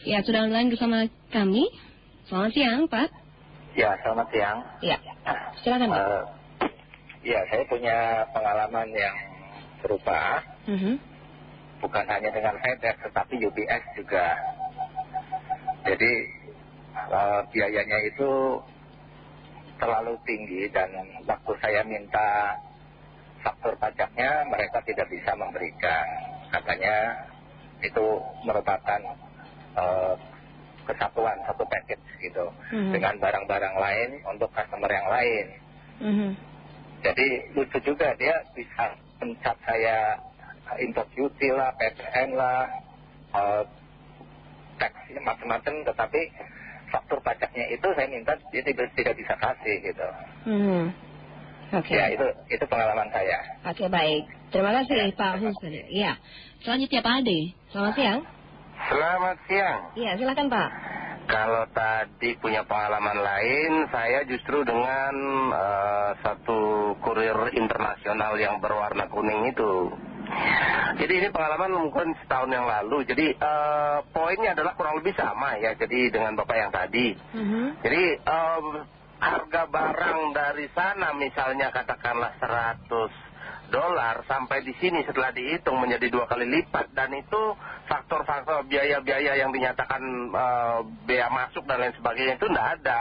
Ya, sudah online bersama kami. Selamat siang, Pak. Ya, selamat siang. Ya, silakan, Pak. Eh, ya, saya punya pengalaman yang serupa. Mhm. Bukan hanya dengan FedEx, tetapi UPS juga. Jadi, eh, biayanya itu terlalu tinggi dan waktu saya minta faktur pajaknya, mereka tidak bisa memberikan. Katanya itu merupakan eh, kesatuan satu package gitu Mhm. dengan barang-barang lain untuk customer yang lain. Mhm. Jadi lucu juga dia bisa pencap saya import duty lah, PPN lah, eh, tax macam-macam, tetapi faktur pajaknya itu saya minta dia tidak, tidak bisa kasih gitu. Mhm. Oke. Ya itu itu pengalaman saya. Oke, baik. Terima kasih, Pak Hussein. Iya. Selanjutnya Pak Ade. Selamat siang. Selamat siang. Iya, silakan, Pak. Kalau tadi punya pengalaman lain, saya justru dengan eh, satu kurir internasional yang berwarna kuning itu. Jadi ini pengalaman mungkin setahun yang lalu. Jadi eh, poinnya adalah kurang lebih sama ya. Jadi dengan bapak yang tadi. Mhm. Jadi eh, harga barang dari sana misalnya katakanlah 100 dolar sampai di sini setelah dihitung menjadi dua kali lipat dan itu faktor-faktor biaya-biaya yang dinyatakan eh, bea masuk dan lain sebagainya itu tidak ada.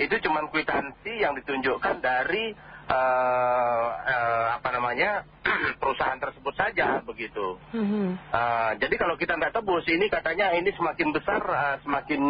Itu cuma kwitansi yang ditunjukkan dari eh, eh, apa namanya perusahaan tersebut saja begitu. Mhm. Eh, jadi kalau kita nggak tebus ini katanya ini semakin besar semakin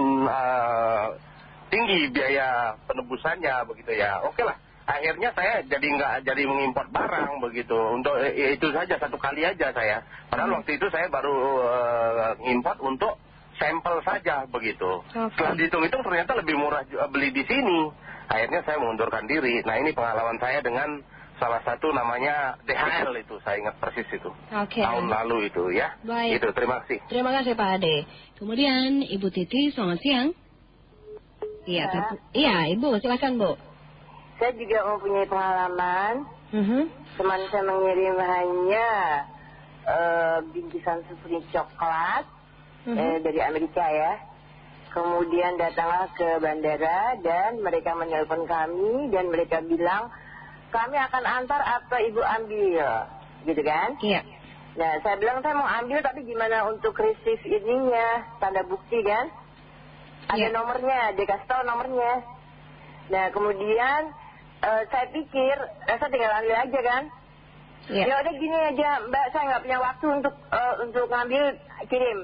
tinggi biaya penebusannya begitu ya. Oke lah. Akhirnya saya jadi nggak jadi mengimpor barang begitu. Untuk eh, itu saja satu kali aja saya. Padahal waktu itu saya baru eh, ngimpor untuk sampel saja begitu. Oke. Setelah dihitung-hitung ternyata lebih murah beli di sini. Akhirnya saya mengundurkan diri. Nah ini pengalaman saya dengan salah satu namanya DHL itu. Saya ingat persis itu. Oke. Tahun lalu itu ya. Baik. Itu terima kasih. Terima kasih Pak Ade. Kemudian Ibu Titi, selamat siang. Iya, Ya. iya Ibu, silakan Bu. Saya juga mempunyai pengalaman. Mhm. Teman saya mengirim hanya eh, bingkisan susu coklat Mhm. eh, dari Amerika ya. Kemudian datanglah ke bandara dan mereka menelpon kami dan mereka bilang kami akan antar apa ibu ambil, gitu kan? Iya. Nah saya bilang saya mau ambil tapi gimana untuk receive ininya, tanda bukti kan? Ada Iya. nomornya, dia kasih tahu nomornya. Nah kemudian eh, saya pikir, eh, saya tinggal ambil aja kan? Iya. Ya udah gini aja mbak, saya nggak punya waktu untuk eh, untuk ngambil kirim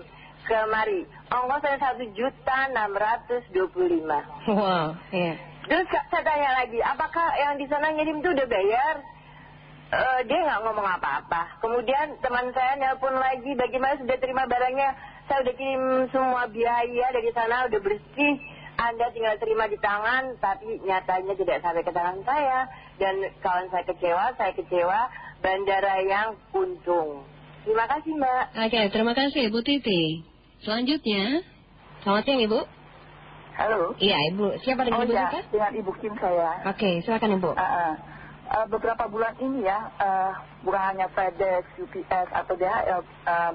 kemari. Ongkos saya satu juta enam ratus dua puluh lima. Wow, iya. Terus sa- saya tanya lagi, apakah yang di sana ngirim itu udah bayar? Dia nggak ngomong apa-apa. Kemudian teman saya nelpon lagi, bagaimana sudah terima barangnya? Saya udah kirim semua biaya dari sana, udah bersih. Anda tinggal terima di tangan, tapi nyatanya tidak sampai ke tangan saya. Dan kawan saya kecewa, saya kecewa, bandara yang untung. Terima kasih Mbak. Oke, terima kasih Ibu Titi. Selanjutnya, selamat siang Ibu. Halo. Iya Ibu, siapa dengan Oh Ibu ya, siapa? dengan Ibu Kim saya. Oke, silakan Ibu. Ah, ah. Ah, beberapa bulan ini ya, ah, bukan hanya FedEx, UPS atau DHL, ah,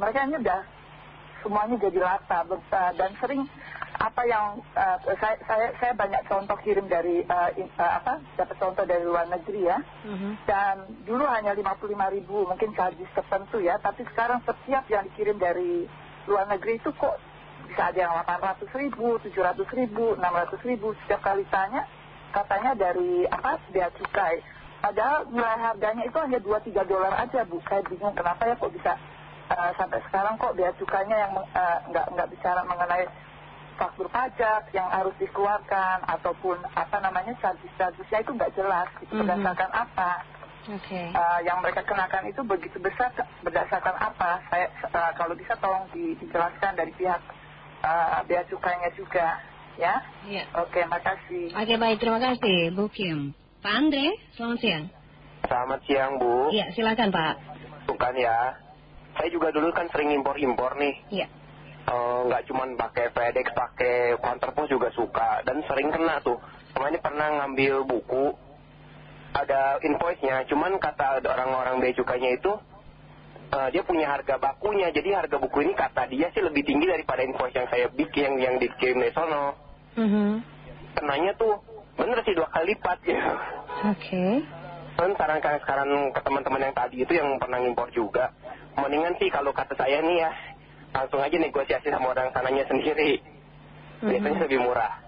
mereka ini udah semuanya jadi rata dan sering apa yang ah, saya, saya saya banyak contoh kirim dari ah, in- ah, apa dapat contoh dari luar negeri ya. Mhm. dan dulu hanya 55 ribu mungkin charges tertentu ya tapi sekarang setiap yang dikirim dari luar negeri itu kok bisa ada yang 800 ribu, 700 ribu, 600 ribu. Setiap kali tanya katanya dari apa bea cukai. Padahal nilai harganya itu hanya 2-3 dolar aja bu. Saya bingung kenapa ya kok bisa eh, sampai sekarang kok bea cukainya yang eh, nggak nggak bicara mengenai faktur pajak yang harus dikeluarkan ataupun apa namanya charges-chargesnya itu nggak jelas itu Mhm. berdasarkan apa Oke. Eh, yang mereka kenakan itu begitu besar berdasarkan apa saya eh, kalau bisa tolong di- dijelaskan dari pihak eh, bea cukainya juga ya Iya. oke makasih Oke, baik. Terima kasih Bu Kim. Pak Andre, selamat siang. Selamat siang Bu. Iya, silakan Pak. Bukan ya. Saya juga dulu kan sering impor-impor nih. Iya. Nggak cuma pakai FedEx, pakai counterpost juga suka. Dan sering kena tuh. Kemarin pernah ngambil buku. Ada invoice-nya. Cuman kata orang-orang bea cukainya itu. eh, dia punya harga bakunya. Jadi harga buku ini kata dia sih lebih tinggi daripada invoice yang saya bikin yang, yang dikirim dari sono. Mhm. Kenanya tuh bener sih dua kali lipat ya. Oke. Kan saran sekarang ke teman-teman yang tadi itu yang pernah impor juga. Mendingan sih kalau kata saya nih ya, langsung aja negosiasi sama orang sananya sendiri. Biasanya lebih murah.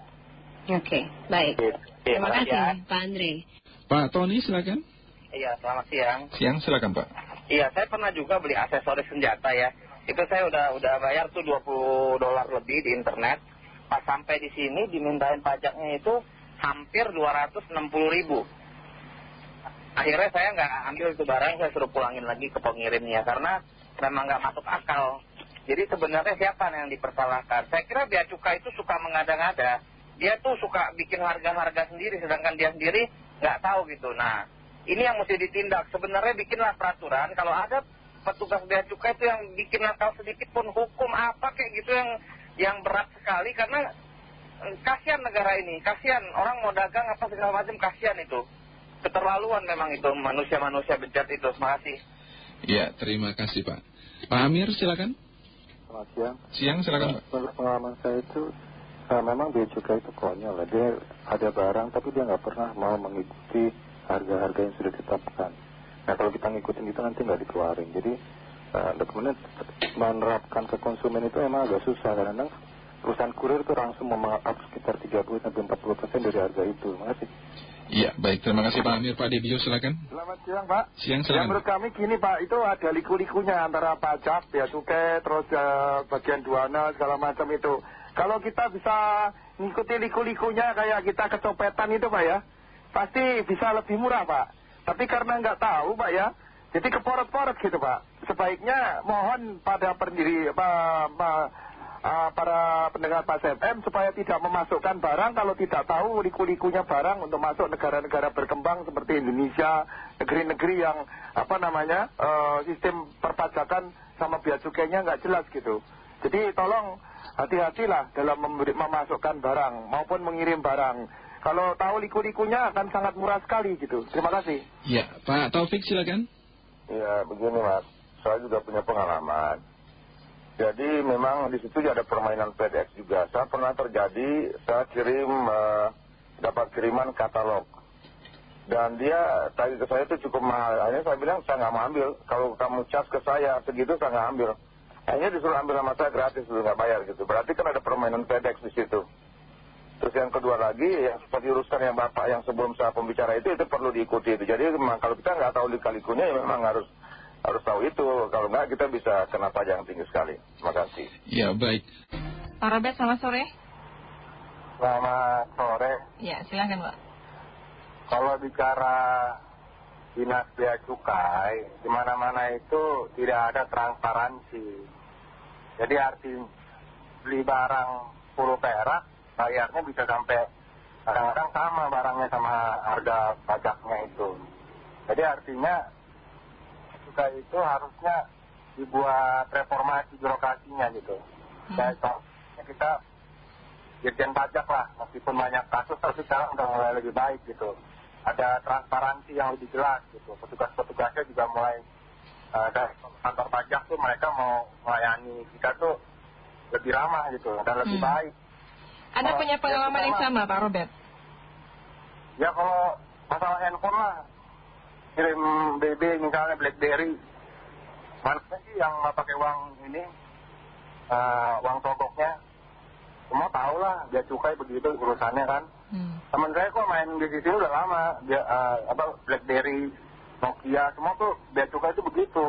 Oke, baik. Gitu. Iya, Terima kasih, ya. Pak Andre. Pak Tony silakan. Iya, selamat siang. Siang silakan Pak. Iya, saya pernah juga beli aksesoris senjata ya. Itu saya udah udah bayar tuh 20 dolar lebih di internet. Pas sampai di sini dimintain pajaknya itu hampir 260 ribu. Akhirnya saya nggak ambil itu barang, saya suruh pulangin lagi ke pengirimnya karena memang nggak masuk akal. Jadi sebenarnya siapa yang dipersalahkan? Saya kira bea cukai itu suka mengada-ngada. Dia tuh suka bikin harga-harga sendiri, sedangkan dia sendiri nggak tahu gitu. Nah, ini yang mesti ditindak. Sebenarnya bikinlah peraturan. Kalau ada petugas bea cukai itu yang bikin nakal sedikit pun hukum apa kayak gitu yang yang berat sekali karena eh, kasihan negara ini, kasihan orang mau dagang apa segala macam kasihan itu. Keterlaluan memang itu manusia-manusia bejat itu. Terima kasih. Ya, terima kasih Pak. Pak Amir silakan. Selamat siang. Siang silakan. Menurut pengalaman saya itu eh, memang bea cukai itu konyol lah. Dia ada barang tapi dia nggak pernah mau mengikuti harga-harga yang sudah ditetapkan. Nah kalau kita ngikutin itu nanti nggak dikeluarin. Jadi eh, dokumennya menerapkan ke konsumen itu memang agak susah. Kadang-kadang perusahaan kurir itu langsung memarkup sekitar 30 sampai 40 persen dari harga itu. Terima kasih. Iya, baik. Terima kasih Pak Amir. Pak Debio silakan. Selamat siang Pak. Siang Ya silakan. menurut kami gini Pak, itu ada liku-likunya antara pajak, bea cukai, terus eh, bagian duana segala macam itu. Kalau kita bisa ngikuti liku-likunya kayak kita kecopetan itu Pak ya, pasti bisa lebih murah Pak. Tapi karena nggak tahu Pak ya, jadi keporot-porot gitu Pak. Sebaiknya mohon pada pendiri apa, ah, para pendengar Pak FM supaya tidak memasukkan barang kalau tidak tahu liku-likunya barang untuk masuk negara-negara berkembang seperti Indonesia, negeri-negeri yang apa namanya eh, sistem perpajakan sama bea cukainya nggak jelas gitu. Jadi tolong hati-hatilah dalam memberi, memasukkan barang maupun mengirim barang. Kalau tahu liku-likunya akan sangat murah sekali gitu. Terima kasih. Iya, Pak Taufik silakan. Ya begini mas, saya juga punya pengalaman. Jadi memang di situ ada permainan FedEx juga. Saya pernah terjadi, saya kirim, eh, dapat kiriman katalog. Dan dia tagih ke saya itu cukup mahal. Akhirnya saya bilang saya nggak mau ambil. Kalau kamu cas ke saya segitu saya nggak ambil. Akhirnya disuruh ambil sama saya gratis, dulu nggak bayar gitu. Berarti kan ada permainan FedEx di situ. Terus yang kedua lagi, yang seperti urusan yang Bapak yang sebelum saya pembicara itu, itu perlu diikuti itu. Jadi memang kalau kita nggak tahu lika-likunya, ya memang harus harus tahu itu. Kalau nggak, kita bisa kena pajak yang tinggi sekali. Terima kasih. Ya, baik. Pak Robert, selamat sore. Selamat sore. Ya, silakan Pak. Kalau bicara dinas bea cukai, di mana-mana itu tidak ada transparansi. Jadi arti beli barang 10 perak, bayarnya bisa sampai kadang-kadang sama barangnya sama harga pajaknya itu. Jadi artinya cukai itu harusnya dibuat reformasi birokrasinya gitu. Kayak contohnya kita Dirjen pajak lah, meskipun banyak kasus tapi sekarang udah mulai lebih baik gitu. Ada transparansi yang lebih jelas gitu. Petugas-petugasnya juga mulai eh, dari kantor pajak tuh mereka mau melayani kita tuh lebih ramah gitu dan lebih Hmm. baik. Ada Oh, punya ya, pengalaman yang sama Pak Robert? Ya kalau masalah handphone lah, kirim BB misalnya BlackBerry, mana sih yang nggak pakai uang ini, eh, uang sogoknya? Semua tahu lah, dia cukai begitu urusannya kan. Hmm. Temen saya kok main di sini udah lama, dia eh, apa BlackBerry, Nokia, semua tuh bea cukai itu begitu.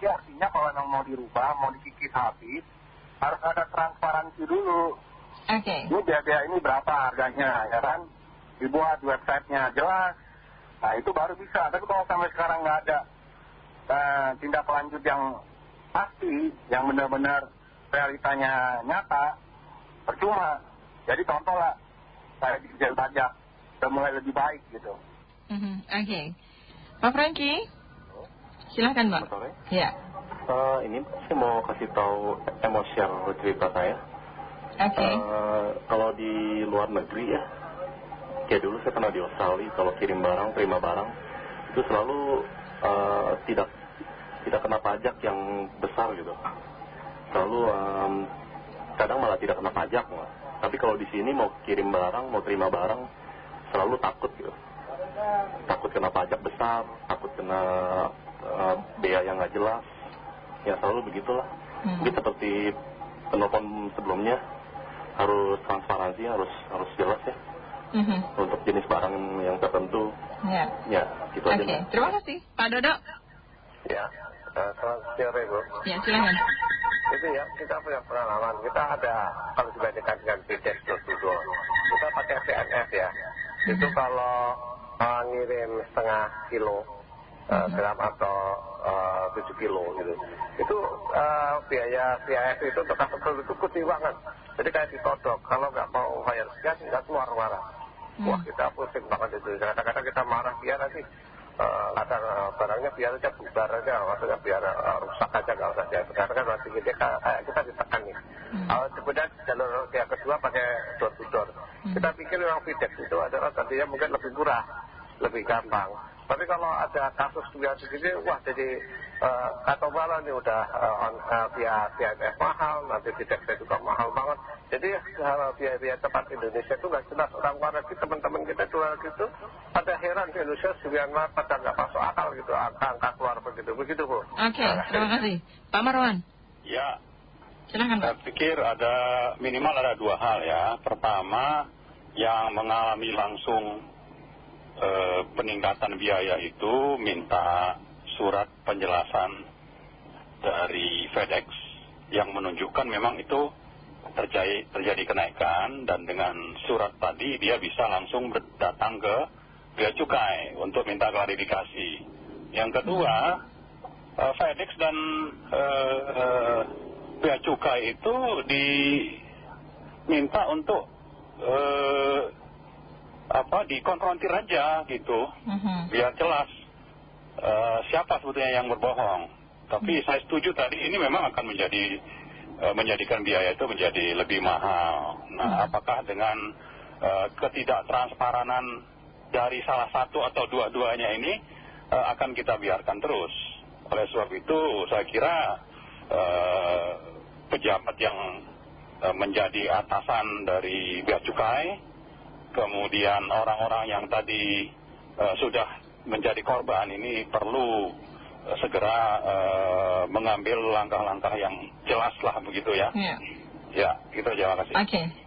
Jadi artinya kalau memang mau dirubah, mau dikikis habis, harus ada transparansi dulu. Oke. Ini biaya ini berapa harganya, ya kan? Dibuat websitenya jelas. Nah itu baru bisa. Tapi kalau sampai sekarang nggak ada eh, tindak lanjut yang pasti, yang benar-benar realitanya nyata, percuma. Jadi contoh lah, saya di Dirjen Pajak, udah mulai lebih baik gitu. Mhm, Oke. Pak Franky? Silahkan Pak. Ya. Eh, ini saya mau kasih tahu emosional cerita saya. Oke. Eh, kalau di luar negeri ya, kayak dulu saya pernah di Australia, kalau kirim barang, terima barang, itu selalu eh, tidak tidak kena pajak yang besar gitu. Lalu em, kadang malah tidak kena pajak malah. Tapi kalau di sini mau kirim barang, mau terima barang, selalu takut gitu. Takut kena pajak besar, takut kena eh, bea yang nggak jelas. Ya selalu begitulah. Hmm. Mungkin seperti penelpon sebelumnya harus transparansi, harus harus jelas ya Mhm. untuk jenis barang yang tertentu. Ya. Ya, gitu Oke, aja. Terima kasih. Pak Dodo. Ya, eh, selamat sore Bu. Ya, silakan. Itu ya, kita punya pengalaman. Kita ada, kalau dibandingkan dengan to door, kita pakai PNS ya. Itu kalau eh, ngirim setengah kilo eh, gram atau 7 kilo gitu. Itu eh, biaya PNS itu untuk customer itu kecil banget. Jadi kayak ditodok. Kalau nggak mau bayar sekian, nggak keluar marah. Wah kita pusing banget itu. Kadang-kadang kita marah biar nanti eh, eh, barangnya biar aja bubar aja, maksudnya biar eh, rusak aja nggak usah dia. Sekarang kan masih gede, kayak kita ditekan nih. Kalau kemudian jalur yang kedua pakai door to door. Kita pikir memang FIDEX itu adalah tadinya mungkin lebih murah, lebih gampang. Tapi kalau ada kasus biasa begini, wah jadi eh, kata malah nih udah eh, on, eh, via PNF mahal, nanti FIDEX juga mahal banget. Jadi kalau biaya-biaya tempat Indonesia itu nggak jelas. Orang luar negeri teman-teman kita di luar gitu pada heran di Indonesia sekian pada nggak masuk akal gitu angka-angka keluar begitu begitu bu. Oke, terima kasih. Pak Marwan. Ya, Silakan Pak. saya pikir ada minimal ada dua hal ya. Pertama, yang mengalami langsung eh, peningkatan biaya itu minta surat penjelasan dari FedEx yang menunjukkan memang itu terjadi, terjadi kenaikan dan dengan surat tadi dia bisa langsung datang ke bea cukai untuk minta klarifikasi. Yang kedua, eh, FedEx dan eh, eh, bea cukai itu diminta untuk eh, apa dikonfrontir aja gitu, Mhm. biar jelas eh, siapa sebetulnya yang berbohong. Tapi saya setuju tadi ini memang akan menjadi eh, menjadikan biaya itu menjadi lebih mahal. Nah, apakah dengan eh, ketidaktransparan dari salah satu atau dua-duanya ini akan kita biarkan terus? Oleh sebab itu, saya kira pejabat yang menjadi atasan dari bea cukai, kemudian orang-orang yang tadi sudah menjadi korban ini perlu eh, segera eh, mengambil langkah-langkah yang jelas lah begitu ya. Ya. Ya, itu aja, terima kasih. Oke.